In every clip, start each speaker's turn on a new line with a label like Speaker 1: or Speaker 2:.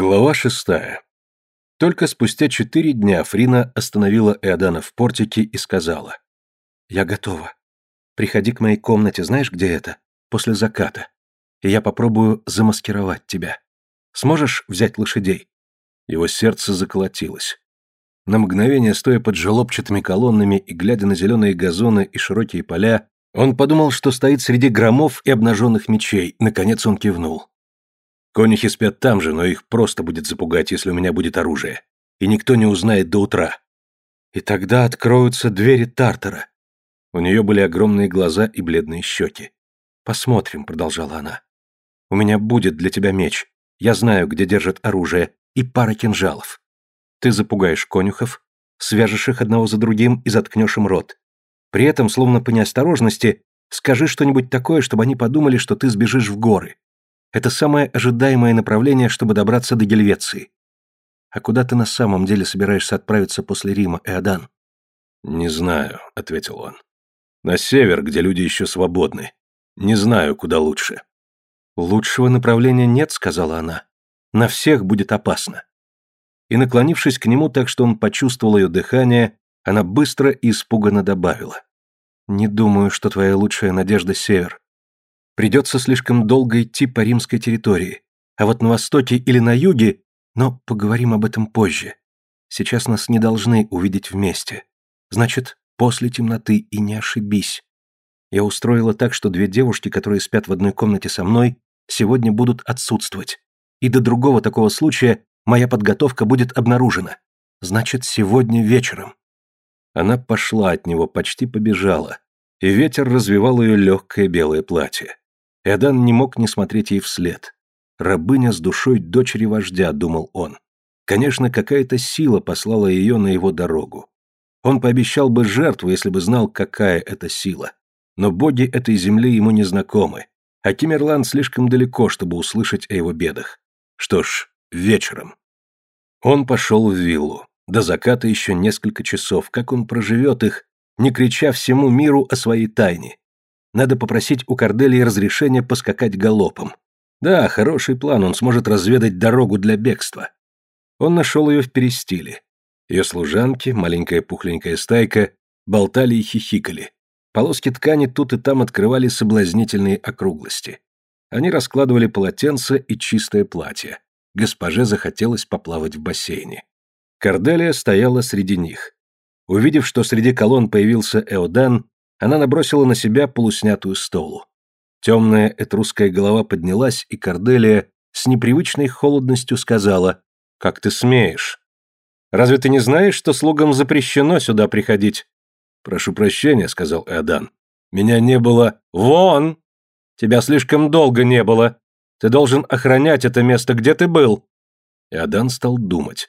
Speaker 1: Глава шестая. Только спустя четыре дня Фрина остановила Эодана в портике и сказала. «Я готова. Приходи к моей комнате, знаешь, где это? После заката. И я попробую замаскировать тебя. Сможешь взять лошадей?» Его сердце заколотилось. На мгновение, стоя под желобчатыми колоннами и глядя на зеленые газоны и широкие поля, он подумал, что стоит среди громов и обнаженных мечей. Наконец он кивнул. Конюхи спят там же, но их просто будет запугать, если у меня будет оружие. И никто не узнает до утра. И тогда откроются двери Тартара. У нее были огромные глаза и бледные щеки. «Посмотрим», — продолжала она. «У меня будет для тебя меч. Я знаю, где держат оружие, и пара кинжалов. Ты запугаешь конюхов, свяжешь их одного за другим и заткнешь им рот. При этом, словно по неосторожности, скажи что-нибудь такое, чтобы они подумали, что ты сбежишь в горы. Это самое ожидаемое направление, чтобы добраться до Гельвеции. А куда ты на самом деле собираешься отправиться после Рима, Эодан?
Speaker 2: Не знаю, ответил он. На север, где люди еще свободны. Не знаю, куда лучше.
Speaker 1: Лучшего направления нет, сказала она. На всех будет опасно. И наклонившись к нему так, что он почувствовал ее дыхание, она быстро и испуганно добавила: "Не думаю, что твоя лучшая надежда север. Придется слишком долго идти по римской территории. А вот на востоке или на юге... Но поговорим об этом позже. Сейчас нас не должны увидеть вместе. Значит, после темноты и не ошибись. Я устроила так, что две девушки, которые спят в одной комнате со мной, сегодня будут отсутствовать. И до другого такого случая моя подготовка будет обнаружена. Значит, сегодня вечером. Она пошла от него, почти побежала, и ветер развивал ее легкое белое платье. Эдан не мог не смотреть ей вслед. «Рабыня с душой дочери вождя», — думал он. Конечно, какая-то сила послала ее на его дорогу. Он пообещал бы жертву, если бы знал, какая это сила. Но боги этой земли ему не знакомы, а Кимерлан слишком далеко, чтобы услышать о его бедах. Что ж, вечером. Он пошел в виллу. До заката еще несколько часов. Как он проживет их, не крича всему миру о своей тайне? Надо попросить у Корделии разрешения поскакать галопом. Да, хороший план, он сможет разведать дорогу для бегства. Он нашел ее в перестиле. Ее служанки, маленькая пухленькая стайка, болтали и хихикали. Полоски ткани тут и там открывали соблазнительные округлости. Они раскладывали полотенце и чистое платье. Госпоже захотелось поплавать в бассейне. Корделия стояла среди них. Увидев, что среди колонн появился Эодан, она набросила на себя полуснятую столу. Темная этрусская голова поднялась, и Корделия с непривычной холодностью сказала «Как ты смеешь? Разве ты не знаешь, что слугам запрещено сюда приходить?»
Speaker 2: «Прошу прощения», — сказал Эодан. «Меня не было...»
Speaker 1: «Вон! Тебя слишком долго не было. Ты должен охранять это место, где ты был».
Speaker 2: Эодан стал думать.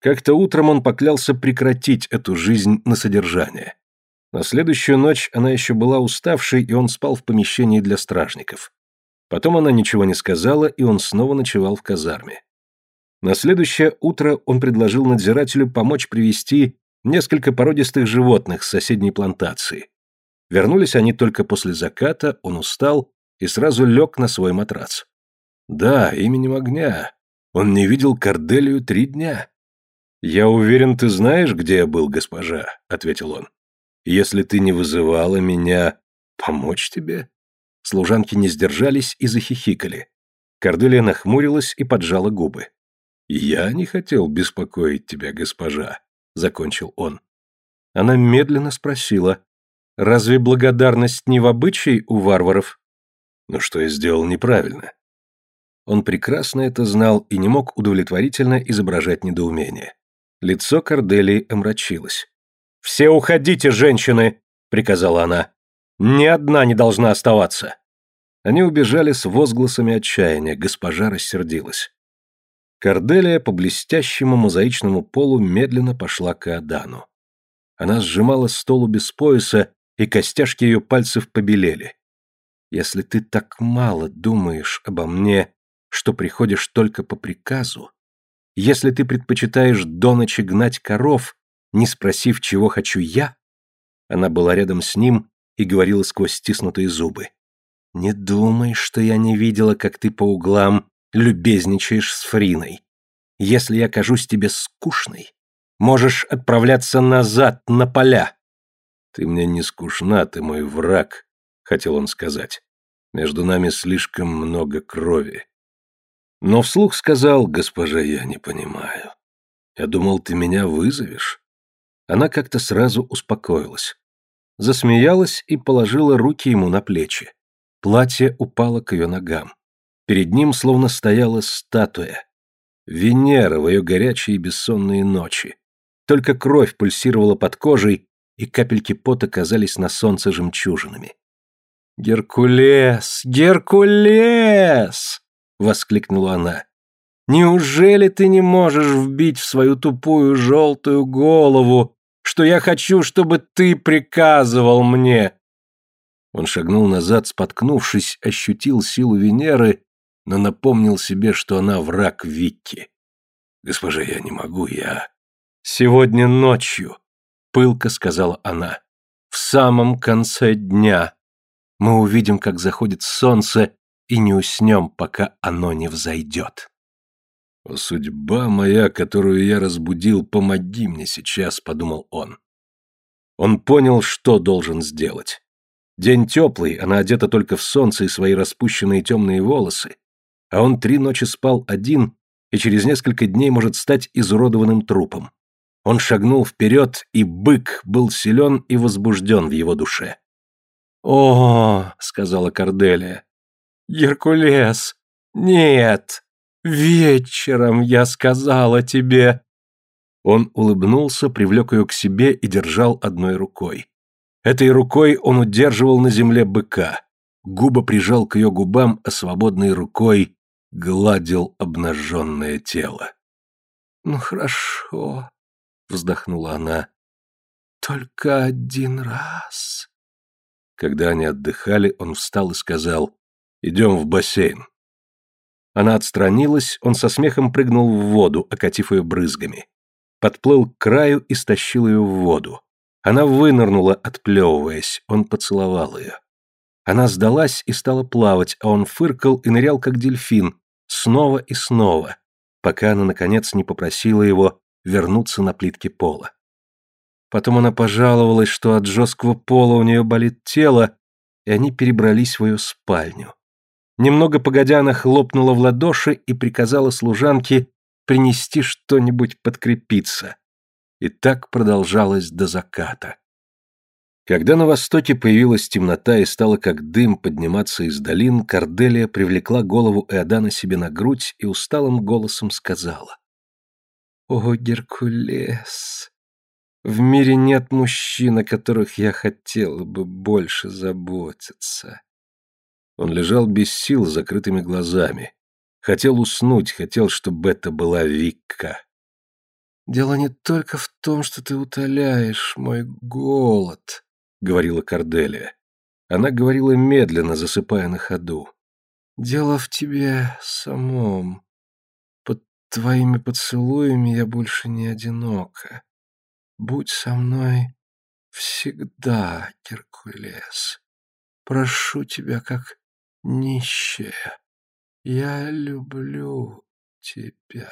Speaker 2: Как-то утром он поклялся прекратить эту жизнь на содержание. На следующую ночь она еще была уставшей, и он спал в помещении для стражников. Потом она ничего не сказала, и он снова ночевал в казарме. На следующее утро он предложил надзирателю помочь привести несколько породистых животных с соседней плантации. Вернулись они только после заката, он устал и сразу лег на свой матрац. Да, именем огня. Он не видел Корделию три дня. «Я уверен, ты знаешь, где я был, госпожа», — ответил он. Если ты не вызывала меня помочь тебе?» Служанки не сдержались и захихикали. Корделия нахмурилась и поджала губы. «Я не хотел беспокоить тебя, госпожа», — закончил он. Она медленно спросила, «Разве благодарность не в обычае у варваров?» «Ну что я сделал неправильно?» Он прекрасно это знал и не мог удовлетворительно изображать недоумение. Лицо Корделии омрачилось. «Все уходите, женщины!» — приказала она. «Ни одна не должна оставаться!» Они убежали с возгласами отчаяния, госпожа рассердилась. Корделия по блестящему мозаичному полу медленно пошла к Адану. Она сжимала столу без пояса, и костяшки ее пальцев побелели. «Если ты так мало думаешь обо мне, что приходишь только по приказу, если ты предпочитаешь до ночи гнать коров, не спросив, чего хочу я, она была рядом с ним и говорила сквозь стиснутые зубы. «Не думай, что я не видела, как ты по углам любезничаешь с Фриной.
Speaker 1: Если я кажусь тебе скучной, можешь отправляться назад на поля.
Speaker 2: Ты мне не скучна, ты мой враг, хотел он сказать. Между нами слишком много крови. Но вслух сказал, госпожа, я не понимаю. Я думал, ты меня вызовешь. Она как-то сразу успокоилась. Засмеялась и положила руки ему на плечи. Платье упало к ее ногам. Перед ним словно стояла статуя. Венера в ее горячие бессонные ночи. Только кровь пульсировала под кожей, и капельки пота казались на солнце жемчужинами.
Speaker 1: «Геркулес! Геркулес!» — воскликнула она. «Неужели ты не можешь вбить в свою тупую желтую голову, что я хочу, чтобы ты приказывал мне?»
Speaker 2: Он шагнул назад, споткнувшись, ощутил силу Венеры, но напомнил себе, что она враг Викки. «Госпожа, я не могу, я...»
Speaker 1: «Сегодня ночью», — пылко сказала она, — «в самом конце дня мы увидим, как заходит солнце, и не уснем, пока оно не взойдет».
Speaker 2: «О, судьба моя, которую я разбудил, помоги мне сейчас», — подумал он. Он понял, что должен сделать. День теплый, она одета только в солнце и свои распущенные темные волосы, а он три ночи спал один и через несколько дней может стать изуродованным трупом. Он шагнул вперед, и бык был силен и возбужден в его душе.
Speaker 1: «О, — сказала Корделия, — Геркулес, нет, вечером я сказала тебе...»
Speaker 2: Он улыбнулся, привлек ее к себе и держал одной рукой. Этой рукой он удерживал на земле быка. Губа прижал к ее губам, а свободной рукой гладил обнаженное тело.
Speaker 1: «Ну хорошо», вздохнула она. Только один раз.
Speaker 2: Когда они отдыхали, он встал и сказал, «Идем в бассейн». Она отстранилась, он со смехом прыгнул в воду, окатив ее брызгами. Подплыл к краю и стащил ее в воду. Она вынырнула, отплевываясь, он поцеловал ее. Она сдалась и стала плавать, а он фыркал и нырял, как дельфин, снова и снова, пока она, наконец, не попросила его вернуться на плитки пола. Потом она пожаловалась, что от жесткого пола у нее болит тело, и они перебрались в ее спальню. Немного погодя, она хлопнула в ладоши и приказала служанке принести что-нибудь подкрепиться. И так продолжалось до заката. Когда на востоке появилась темнота и стала как дым подниматься из долин, Корделия привлекла голову Эодана себе на грудь и усталым голосом сказала. О, Геркулес! В мире нет мужчин, о которых я хотела бы больше заботиться. Он лежал без сил, с закрытыми глазами. Хотел уснуть, хотел, чтобы это была Викка. «Дело не только в том, что ты утоляешь мой голод», — говорила Корделия. Она говорила медленно, засыпая на ходу. «Дело в тебе самом твоими поцелуями я больше не одинока. Будь со мной всегда, Геркулес. Прошу тебя, как нищая. Я люблю тебя.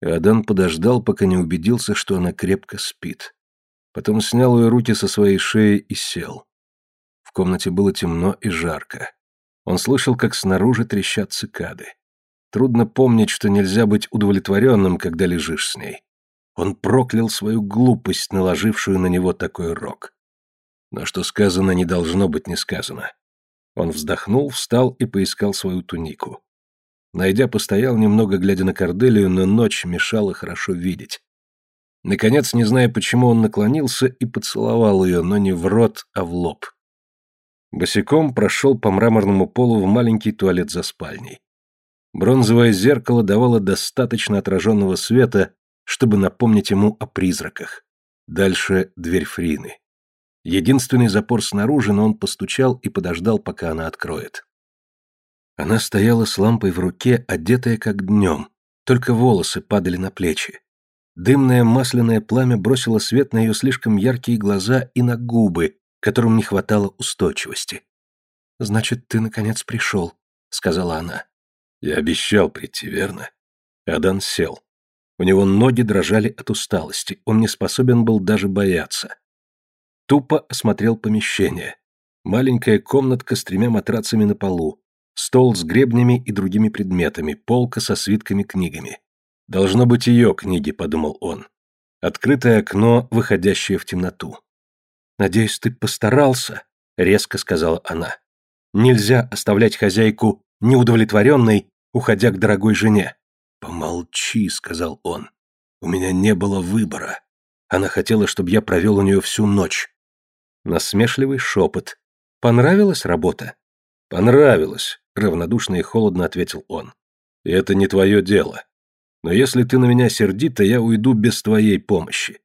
Speaker 2: Адан подождал, пока не убедился, что она крепко спит. Потом снял ее руки со своей шеи и сел. В комнате было темно и жарко. Он слышал, как снаружи трещат цикады. Трудно помнить, что нельзя быть удовлетворенным, когда лежишь с ней. Он проклял свою глупость, наложившую на него такой рок. Но что сказано, не должно быть не сказано. Он вздохнул, встал и поискал свою тунику. Найдя, постоял немного, глядя на Корделию, но ночь мешала хорошо видеть. Наконец, не зная почему, он наклонился и поцеловал ее, но не в рот, а в лоб. Босиком прошел по мраморному полу в маленький туалет за спальней. Бронзовое зеркало давало достаточно отраженного света, чтобы напомнить ему о призраках. Дальше дверь Фрины. Единственный запор снаружи, но он постучал и подождал, пока она откроет. Она стояла с лампой в руке, одетая как днем, только волосы падали на плечи. Дымное масляное пламя бросило свет на ее слишком яркие глаза и на губы, которым не хватало устойчивости. «Значит, ты, наконец, пришел», — сказала она. Я обещал прийти, верно?
Speaker 1: Адан сел. У него ноги дрожали от усталости, он не способен был даже бояться. Тупо осмотрел помещение. Маленькая комнатка с тремя матрацами на полу, стол с гребнями и другими предметами, полка со свитками книгами. «Должно быть ее книги», — подумал он. Открытое окно, выходящее в темноту. «Надеюсь, ты постарался», — резко сказала она. «Нельзя оставлять хозяйку неудовлетворенной, уходя к дорогой жене».
Speaker 2: «Помолчи», — сказал он. «У меня не было выбора. Она хотела, чтобы я провел у нее всю ночь».
Speaker 1: Насмешливый шепот. «Понравилась работа?»
Speaker 2: «Понравилось», — равнодушно и холодно ответил он. «И это не твое дело. Но если ты на меня сердита, я уйду без твоей помощи».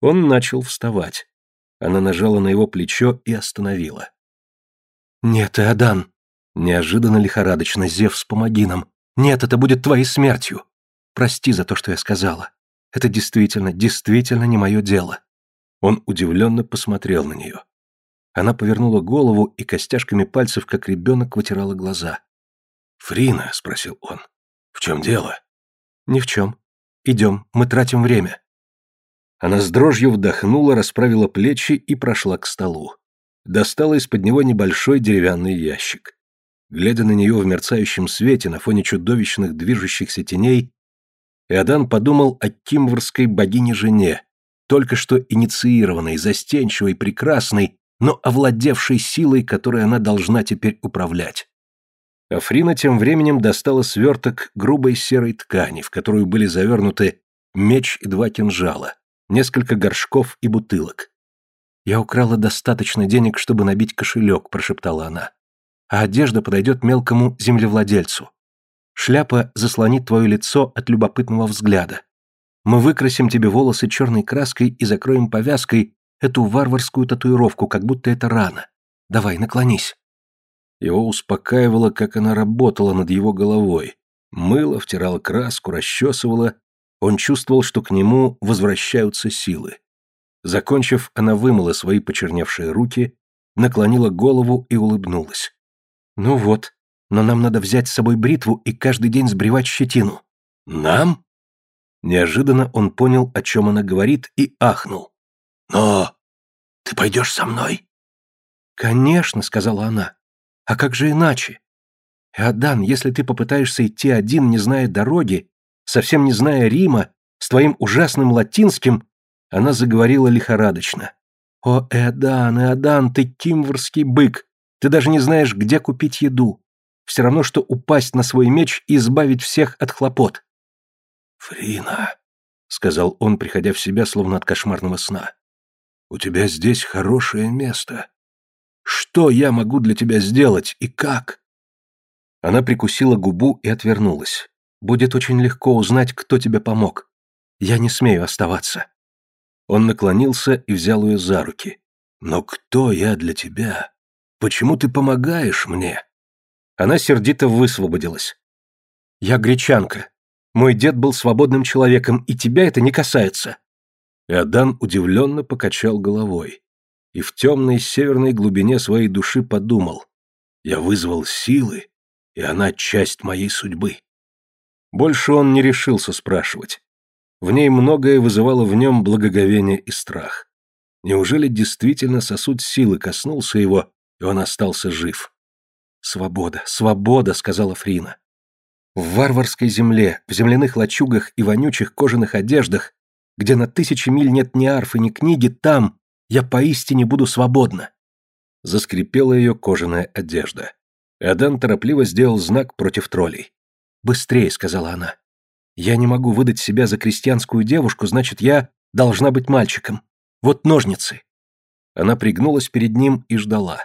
Speaker 1: Он начал вставать. Она нажала на его плечо и остановила. «Нет, Иодан!» Неожиданно лихорадочно, Зевс, помоги нам. Нет, это будет твоей смертью. Прости за то, что я сказала. Это действительно, действительно не мое дело». Он удивленно посмотрел на нее. Она повернула голову и костяшками пальцев, как ребенок, вытирала глаза.
Speaker 2: «Фрина?» — спросил он. «В чем дело?»
Speaker 1: «Ни в чем. Идем, мы тратим время».
Speaker 2: Она с дрожью вдохнула, расправила плечи и прошла к столу. Достала из-под него небольшой деревянный ящик. Глядя на нее в мерцающем свете на фоне чудовищных движущихся теней, Иодан подумал о кимврской богине-жене, только что инициированной, застенчивой, прекрасной, но овладевшей силой, которой она должна теперь управлять. Африна тем временем достала сверток грубой серой ткани, в которую были завернуты меч и два кинжала, несколько горшков и бутылок.
Speaker 1: «Я украла достаточно денег, чтобы набить кошелек», – прошептала она. «А одежда подойдет мелкому землевладельцу. Шляпа заслонит твое лицо от любопытного взгляда. Мы выкрасим тебе волосы черной краской и закроем повязкой эту варварскую татуировку, как будто это рана. Давай, наклонись».
Speaker 2: Его успокаивало, как она работала над его головой. Мыло, втирала краску, расчесывала. Он чувствовал, что к нему возвращаются силы. Закончив, она вымыла свои почерневшие руки, наклонила голову и улыбнулась.
Speaker 1: «Ну вот, но нам надо взять с собой бритву и каждый день сбривать щетину».
Speaker 2: «Нам?»
Speaker 1: Неожиданно он понял, о чем она говорит, и ахнул.
Speaker 2: «Но ты пойдешь со мной?»
Speaker 1: «Конечно», — сказала она. «А как же иначе? Иодан, если ты попытаешься идти один, не зная дороги, совсем не зная Рима, с твоим ужасным латинским, она заговорила лихорадочно. «О, Эодан, Эодан, ты кимврский бык! Ты даже не знаешь, где купить еду. Все равно, что упасть на свой меч и избавить всех от хлопот».
Speaker 2: «Фрина», — сказал он, приходя в себя, словно от кошмарного сна, — «у тебя здесь хорошее место. Что я могу для тебя сделать и как?»
Speaker 1: Она прикусила губу и отвернулась. «Будет очень легко узнать, кто тебе помог. Я не смею оставаться».
Speaker 2: Он наклонился и взял ее за руки. «Но кто я для тебя? Почему ты помогаешь мне?»
Speaker 1: Она сердито высвободилась. «Я гречанка. Мой дед был свободным человеком, и тебя это не касается».
Speaker 2: Иодан удивленно покачал головой и в темной северной глубине своей души подумал. «Я вызвал силы, и она часть моей судьбы». Больше он не решился спрашивать. В ней многое вызывало в нем благоговение и страх. Неужели действительно сосуд силы коснулся его, и он остался жив?
Speaker 1: «Свобода, свобода», — сказала Фрина. «В варварской земле, в земляных лачугах и вонючих кожаных одеждах, где на тысячи миль нет ни арфы, ни книги, там я поистине буду свободна».
Speaker 2: Заскрипела ее кожаная одежда. Адан торопливо сделал знак против троллей.
Speaker 1: «Быстрее», — сказала она. Я не могу выдать себя за крестьянскую девушку, значит, я должна быть мальчиком. Вот ножницы.
Speaker 2: Она пригнулась перед ним и ждала.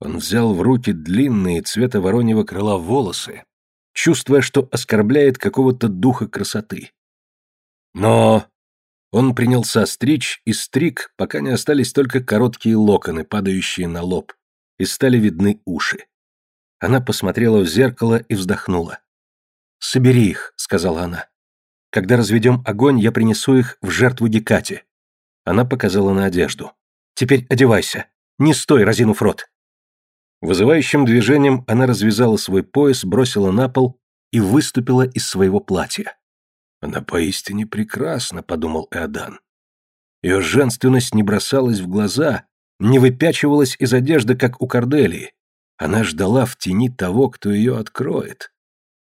Speaker 2: Он взял в руки длинные цвета вороньего крыла волосы, чувствуя, что оскорбляет какого-то духа красоты. Но он принялся стричь и стриг, пока не остались только короткие локоны, падающие на лоб, и стали видны уши. Она посмотрела в зеркало и вздохнула.
Speaker 1: «Собери их», — сказала она. «Когда разведем огонь, я принесу их в жертву Гекате». Она показала на одежду. «Теперь одевайся. Не стой, разинув рот».
Speaker 2: Вызывающим движением она развязала свой пояс, бросила на пол и выступила из своего платья.
Speaker 1: Она поистине прекрасна, подумал Эодан. Ее женственность не бросалась в глаза, не выпячивалась из одежды, как у Корделии. Она ждала в тени того, кто ее откроет.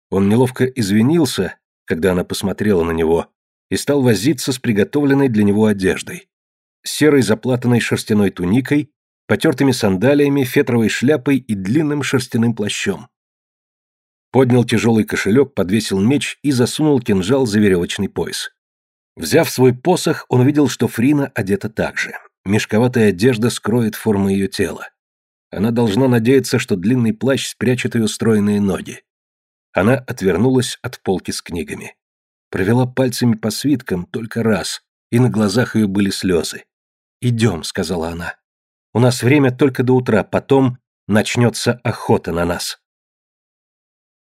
Speaker 1: Он неловко извинился, когда она посмотрела на него, и стал возиться с приготовленной для него одеждой. Серой заплатанной шерстяной туникой, потертыми сандалиями, фетровой шляпой и длинным шерстяным плащом. Поднял тяжелый кошелек, подвесил меч и засунул кинжал за веревочный пояс. Взяв свой посох, он увидел, что Фрина одета так же. Мешковатая одежда скроет форму ее тела. Она должна надеяться, что длинный плащ спрячет ее стройные ноги. Она отвернулась от полки с книгами. Провела пальцами по свиткам только раз, и на глазах ее были слезы. «Идем», — сказала она. «У нас время только до утра, потом начнется охота на нас».